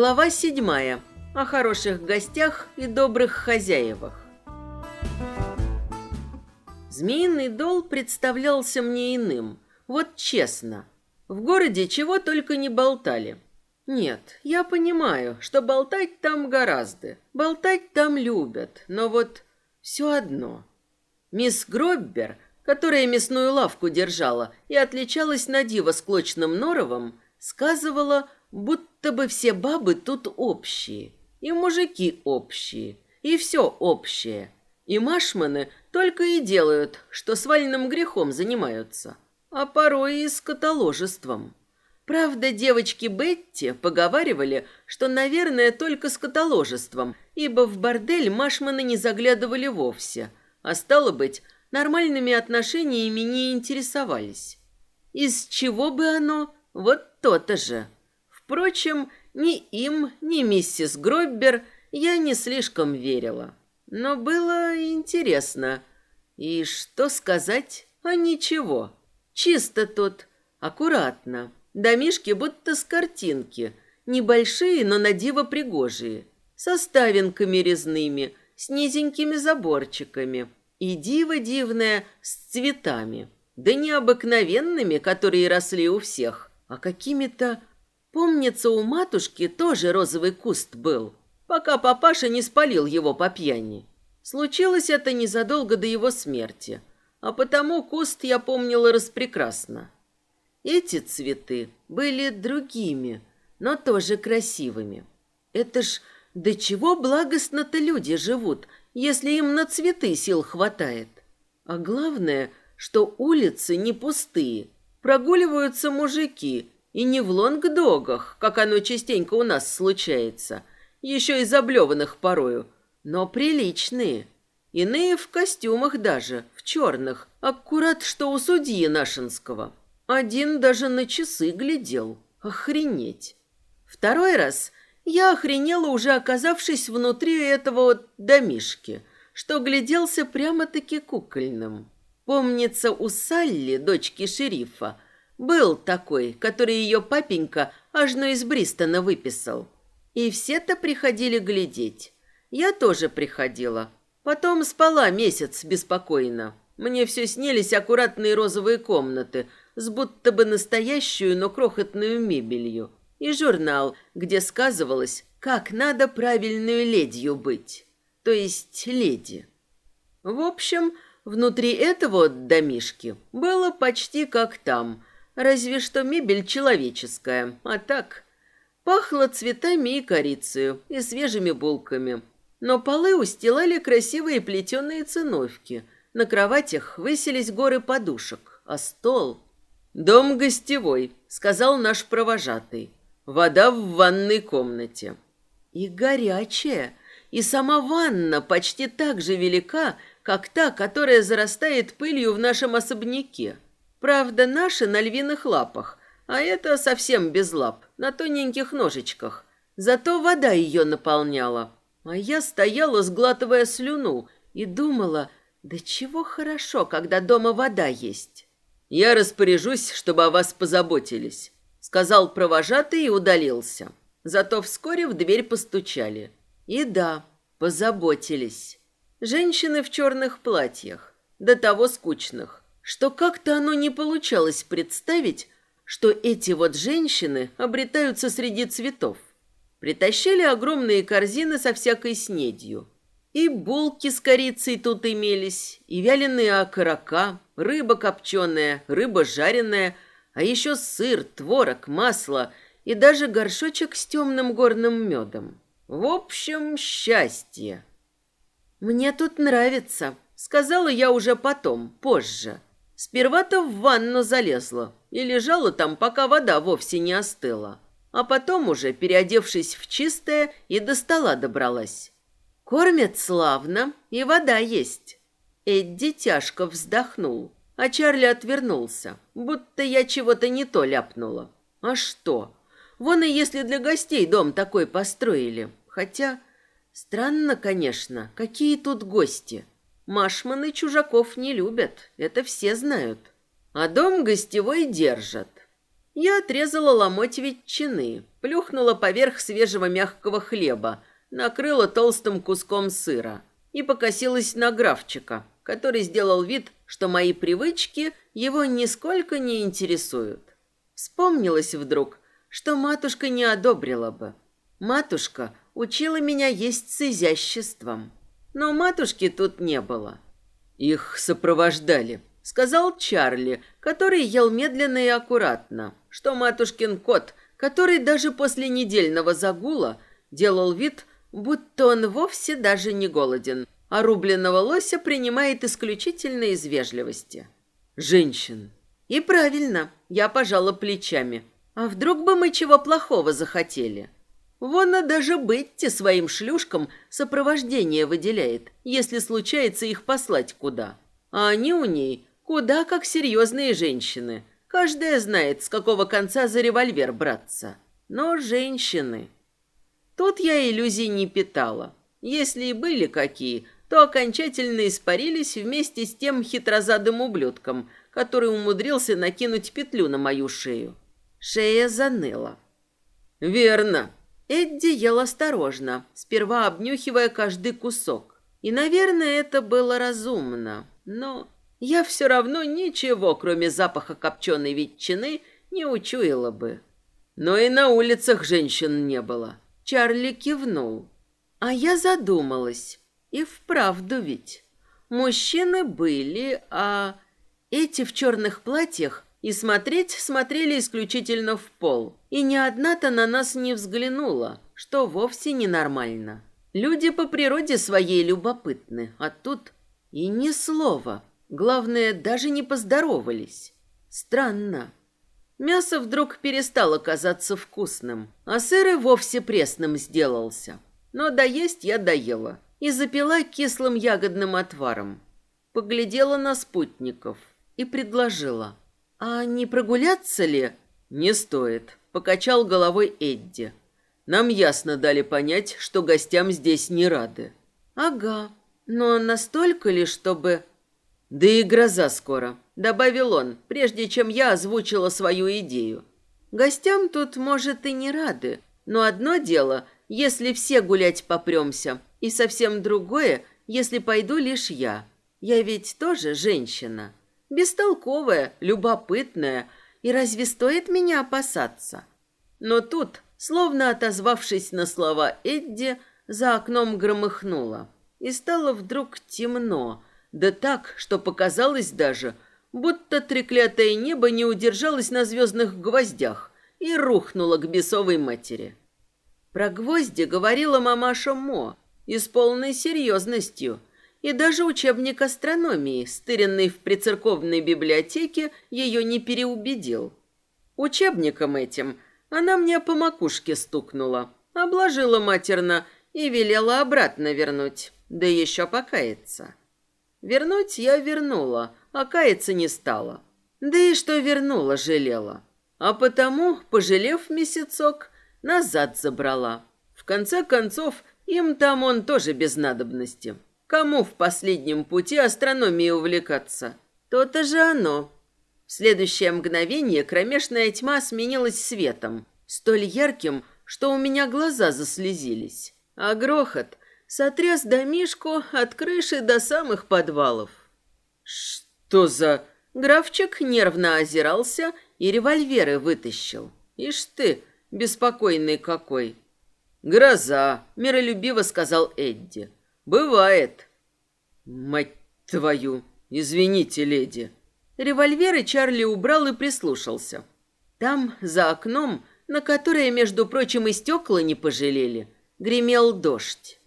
Глава седьмая. О хороших гостях и добрых хозяевах. Змеиный дол представлялся мне иным. Вот честно. В городе чего только не болтали. Нет, я понимаю, что болтать там гораздо. Болтать там любят, но вот все одно. Мисс Гроббер, которая мясную лавку держала и отличалась на диво склочным норовом, сказывала, будто бы все бабы тут общие, и мужики общие, и все общее. И машманы только и делают, что свальным грехом занимаются, а порой и скотоложеством. Правда, девочки Бетти поговаривали, что, наверное, только скотоложеством, ибо в бордель машманы не заглядывали вовсе, а стало быть, нормальными отношениями не интересовались. Из чего бы оно? Вот то-то же. Впрочем, ни им, ни миссис Гроббер я не слишком верила. Но было интересно. И что сказать? А ничего. Чисто тут, аккуратно. Домишки будто с картинки. Небольшие, но на диво пригожие. Со ставинками резными, с низенькими заборчиками. И диво дивное с цветами. Да не обыкновенными, которые росли у всех, а какими-то... Помнится, у матушки тоже розовый куст был пока папаша не спалил его по пьяни. Случилось это незадолго до его смерти, а потому куст я помнила распрекрасно. Эти цветы были другими, но тоже красивыми. Это ж до чего благостно-то люди живут, если им на цветы сил хватает. А главное, что улицы не пустые, прогуливаются мужики, и не в лонгдогах, как оно частенько у нас случается, еще и заблеванных порою, но приличные. Иные в костюмах даже, в черных, аккурат, что у судьи Нашинского. Один даже на часы глядел. Охренеть. Второй раз я охренела, уже оказавшись внутри этого вот домишки, что гляделся прямо-таки кукольным. Помнится, у Салли, дочки шерифа, был такой, который ее папенька аж ну из Бристона выписал. И все-то приходили глядеть. Я тоже приходила. Потом спала месяц беспокойно. Мне все снились аккуратные розовые комнаты с будто бы настоящую, но крохотную мебелью. И журнал, где сказывалось, как надо правильную ледью быть. То есть леди. В общем, внутри этого домишки было почти как там, разве что мебель человеческая, а так Пахло цветами и корицей, и свежими булками. Но полы устилали красивые плетеные циновки. На кроватях высились горы подушек, а стол... «Дом гостевой», — сказал наш провожатый. «Вода в ванной комнате». И горячая, и сама ванна почти так же велика, как та, которая зарастает пылью в нашем особняке. Правда, наши на львиных лапах, а это совсем без лап, на тоненьких ножичках. Зато вода ее наполняла. А я стояла, сглатывая слюну, и думала, да чего хорошо, когда дома вода есть. «Я распоряжусь, чтобы о вас позаботились», — сказал провожатый и удалился. Зато вскоре в дверь постучали. И да, позаботились. Женщины в черных платьях, до того скучных, что как-то оно не получалось представить, что эти вот женщины обретаются среди цветов. Притащили огромные корзины со всякой снедью. И булки с корицей тут имелись, и вяленые окорока, рыба копченая, рыба жареная, а еще сыр, творог, масло и даже горшочек с темным горным медом. В общем, счастье. «Мне тут нравится», — сказала я уже потом, позже. Сперва-то в ванну залезла и лежала там, пока вода вовсе не остыла. А потом уже, переодевшись в чистое, и до стола добралась. Кормят славно, и вода есть. Эдди тяжко вздохнул, а Чарли отвернулся, будто я чего-то не то ляпнула. А что? Вон и если для гостей дом такой построили. Хотя, странно, конечно, какие тут гости. Машманы чужаков не любят, это все знают. А дом гостевой держат. Я отрезала ломоть ветчины, плюхнула поверх свежего мягкого хлеба, накрыла толстым куском сыра и покосилась на графчика, который сделал вид, что мои привычки его нисколько не интересуют. Вспомнилось вдруг, что матушка не одобрила бы. Матушка учила меня есть с изяществом. Но матушки тут не было. Их сопровождали, сказал Чарли, который ел медленно и аккуратно, что матушкин кот, который даже после недельного загула делал вид, будто он вовсе даже не голоден, а рубленного лося принимает исключительно из вежливости. Женщин. И правильно, я пожала плечами. А вдруг бы мы чего плохого захотели? Вон даже Бетти своим шлюшкам сопровождение выделяет, если случается их послать куда. А они у ней куда как серьезные женщины. Каждая знает, с какого конца за револьвер браться. Но женщины... Тут я иллюзий не питала. Если и были какие, то окончательно испарились вместе с тем хитрозадым ублюдком, который умудрился накинуть петлю на мою шею. Шея заныла. «Верно», Эдди ел осторожно, сперва обнюхивая каждый кусок. И, наверное, это было разумно. Но я все равно ничего, кроме запаха копченой ветчины, не учуяла бы. Но и на улицах женщин не было. Чарли кивнул. А я задумалась. И вправду ведь. Мужчины были, а эти в черных платьях и смотреть смотрели исключительно в пол. И ни одна-то на нас не взглянула, что вовсе ненормально. Люди по природе своей любопытны, а тут и ни слова. Главное, даже не поздоровались. Странно. Мясо вдруг перестало казаться вкусным, а сыр и вовсе пресным сделался. Но доесть я доела и запила кислым ягодным отваром. Поглядела на спутников и предложила. «А не прогуляться ли?» «Не стоит», — покачал головой Эдди. «Нам ясно дали понять, что гостям здесь не рады». «Ага, но настолько ли, чтобы...» «Да и гроза скоро», — добавил он, прежде чем я озвучила свою идею. «Гостям тут, может, и не рады, но одно дело, если все гулять попремся, и совсем другое, если пойду лишь я. Я ведь тоже женщина». Бестолковая, любопытная, и разве стоит меня опасаться? Но тут, словно отозвавшись на слова Эдди, за окном громыхнуло. И стало вдруг темно, да так, что показалось даже, будто треклятое небо не удержалось на звездных гвоздях и рухнуло к бесовой матери. Про гвозди говорила мамаша Мо и с полной серьезностью – и даже учебник астрономии, стыренный в прицерковной библиотеке, ее не переубедил. Учебником этим она мне по макушке стукнула, обложила матерно и велела обратно вернуть, да еще покаяться. Вернуть я вернула, а каяться не стала. Да и что вернула, жалела. А потому, пожалев месяцок, назад забрала. В конце концов, им там он тоже без надобности. Кому в последнем пути астрономией увлекаться? То-то же оно. В следующее мгновение кромешная тьма сменилась светом, столь ярким, что у меня глаза заслезились. А грохот сотряс домишку от крыши до самых подвалов. «Что за...» Графчик нервно озирался и револьверы вытащил. «Ишь ты, беспокойный какой!» «Гроза», — миролюбиво сказал Эдди. Бывает. Мать твою, извините, леди. Револьверы Чарли убрал и прислушался. Там, за окном, на которое, между прочим, и стекла не пожалели, гремел дождь.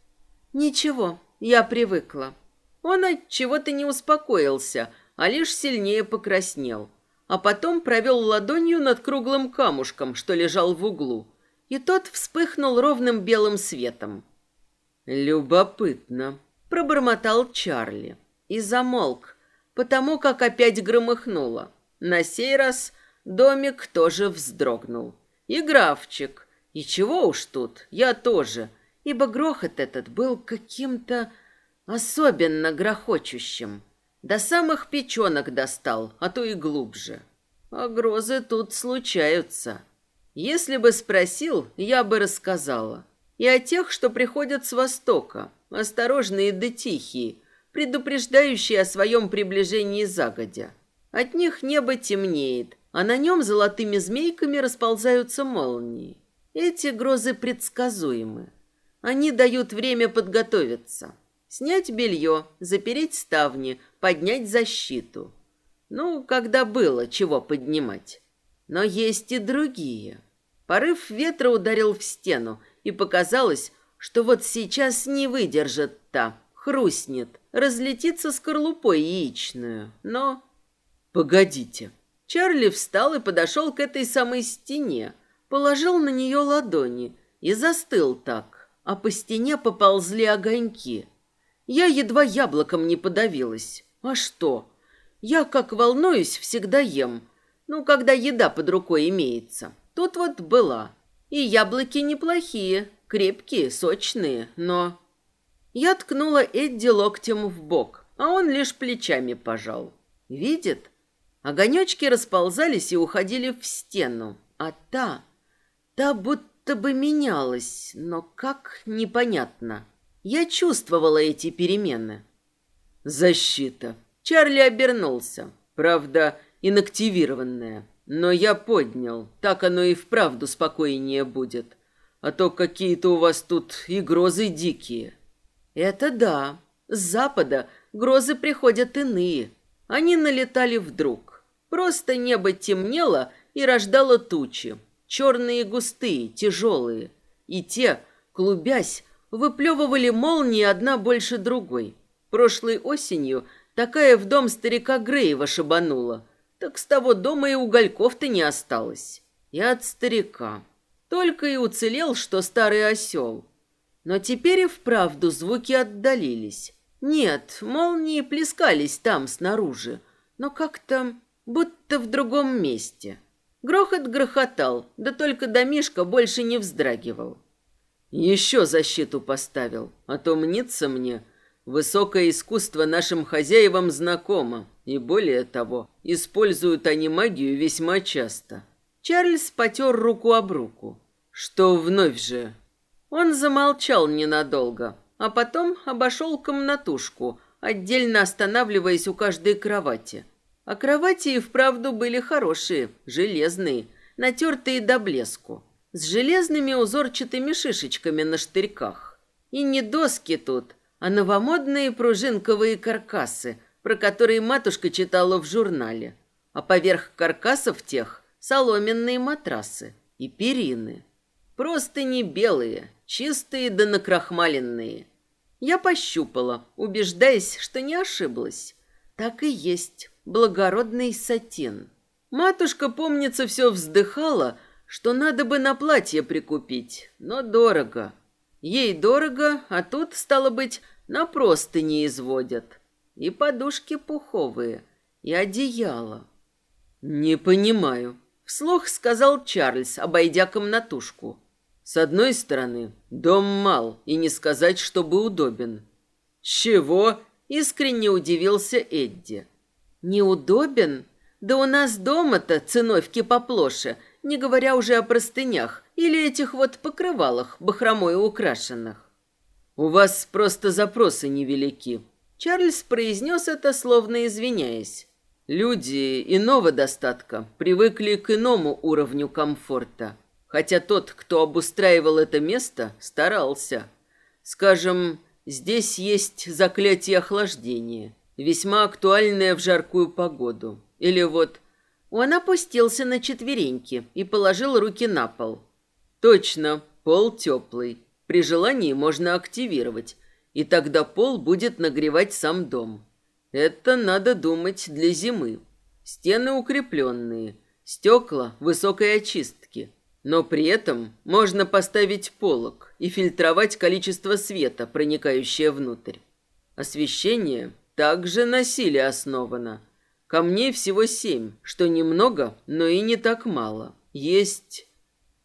Ничего, я привыкла. Он от чего-то не успокоился, а лишь сильнее покраснел. А потом провел ладонью над круглым камушком, что лежал в углу, и тот вспыхнул ровным белым светом. «Любопытно», — пробормотал Чарли и замолк, потому как опять громыхнуло. На сей раз домик тоже вздрогнул. И графчик. И чего уж тут, я тоже, ибо грохот этот был каким-то особенно грохочущим. До самых печенок достал, а то и глубже. а грозы тут случаются. Если бы спросил, я бы рассказала. И о тех, что приходят с востока, осторожные да тихие, предупреждающие о своем приближении загодя. От них небо темнеет, а на нем золотыми змейками расползаются молнии. Эти грозы предсказуемы. Они дают время подготовиться. Снять белье, запереть ставни, поднять защиту. Ну, когда было чего поднимать. Но есть и другие. Порыв ветра ударил в стену, и показалось, что вот сейчас не выдержит та, хрустнет, разлетится скорлупой яичную. Но... Погодите. Чарли встал и подошел к этой самой стене, положил на нее ладони и застыл так, а по стене поползли огоньки. Я едва яблоком не подавилась. А что? Я, как волнуюсь, всегда ем. Ну, когда еда под рукой имеется. Тут вот была. И яблоки неплохие, крепкие, сочные, но... Я ткнула Эдди локтем в бок, а он лишь плечами пожал. Видит? Огонечки расползались и уходили в стену, а та... Та будто бы менялась, но как непонятно. Я чувствовала эти перемены. Защита. Чарли обернулся. Правда, инактивированная. Но я поднял. Так оно и вправду спокойнее будет. А то какие-то у вас тут и грозы дикие. Это да. С запада грозы приходят иные. Они налетали вдруг. Просто небо темнело и рождало тучи. Черные густые, тяжелые. И те, клубясь, выплевывали молнии одна больше другой. Прошлой осенью такая в дом старика Греева шибанула. Так с того дома и угольков-то не осталось. И от старика. Только и уцелел, что старый осел. Но теперь и вправду звуки отдалились. Нет, молнии плескались там, снаружи, но как-то будто в другом месте. Грохот грохотал, да только домишка больше не вздрагивал. Еще защиту поставил, а то мнится мне, высокое искусство нашим хозяевам знакомо, и более того, используют они магию весьма часто. Чарльз потер руку об руку. Что вновь же? Он замолчал ненадолго, а потом обошел комнатушку, отдельно останавливаясь у каждой кровати. А кровати и вправду были хорошие, железные, натертые до блеску с железными узорчатыми шишечками на штырьках. И не доски тут, а новомодные пружинковые каркасы, про которые матушка читала в журнале. А поверх каркасов тех соломенные матрасы и перины. Просто не белые, чистые да накрахмаленные. Я пощупала, убеждаясь, что не ошиблась. Так и есть, благородный сатин. Матушка, помнится, все вздыхала, что надо бы на платье прикупить, но дорого. Ей дорого, а тут, стало быть, на простыни изводят. И подушки пуховые, и одеяло. «Не понимаю», — вслух сказал Чарльз, обойдя комнатушку. «С одной стороны, дом мал, и не сказать, чтобы удобен». «Чего?» — искренне удивился Эдди. «Неудобен? Да у нас дома-то циновки поплоше, не говоря уже о простынях или этих вот покрывалах, бахромой украшенных. «У вас просто запросы невелики». Чарльз произнес это, словно извиняясь. «Люди иного достатка привыкли к иному уровню комфорта, хотя тот, кто обустраивал это место, старался. Скажем, здесь есть заклятие охлаждения, весьма актуальное в жаркую погоду. Или вот он опустился на четвереньки и положил руки на пол. Точно, пол теплый. При желании можно активировать, и тогда пол будет нагревать сам дом. Это надо думать для зимы. Стены укрепленные, стекла высокой очистки. Но при этом можно поставить полог и фильтровать количество света, проникающее внутрь. Освещение также на силе основано – Камней всего семь, что немного, но и не так мало. Есть...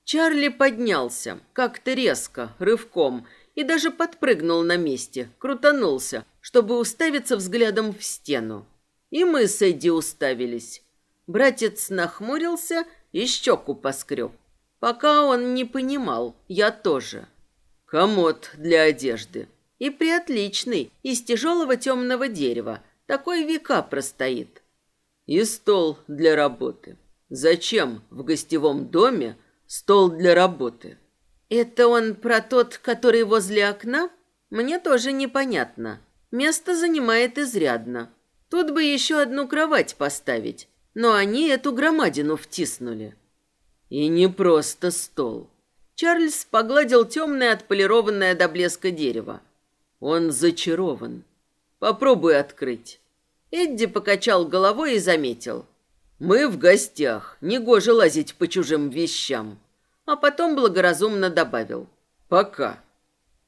Чарли поднялся, как-то резко, рывком, и даже подпрыгнул на месте, крутанулся, чтобы уставиться взглядом в стену. И мы с Эдди уставились. Братец нахмурился и щеку поскреб. Пока он не понимал, я тоже. Комод для одежды. И приотличный, из тяжелого темного дерева. Такой века простоит. И стол для работы. Зачем в гостевом доме стол для работы? Это он про тот, который возле окна? Мне тоже непонятно. Место занимает изрядно. Тут бы еще одну кровать поставить, но они эту громадину втиснули. И не просто стол. Чарльз погладил темное отполированное до блеска дерево. Он зачарован. Попробуй открыть. Эдди покачал головой и заметил. Мы в гостях, негоже лазить по чужим вещам. А потом благоразумно добавил. Пока.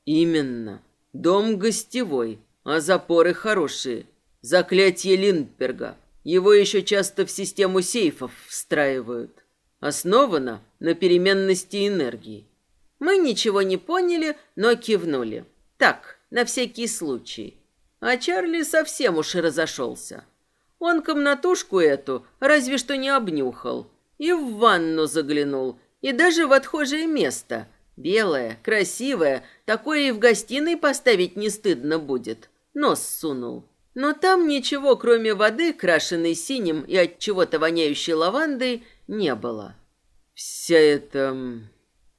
Именно. Дом гостевой, а запоры хорошие. Заклятие Линдберга. Его еще часто в систему сейфов встраивают. Основано на переменности энергии. Мы ничего не поняли, но кивнули. Так, на всякий случай. А Чарли совсем уж разошелся. Он комнатушку эту разве что не обнюхал. И в ванну заглянул, и даже в отхожее место. Белое, красивое, такое и в гостиной поставить не стыдно будет. Нос сунул. Но там ничего, кроме воды, крашенной синим и от чего-то воняющей лавандой, не было. Вся эта...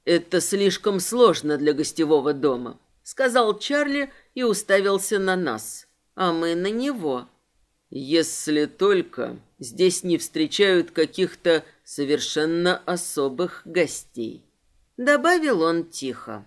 Это слишком сложно для гостевого дома, сказал Чарли и уставился на нас, а мы на него. Если только здесь не встречают каких-то совершенно особых гостей. Добавил он тихо.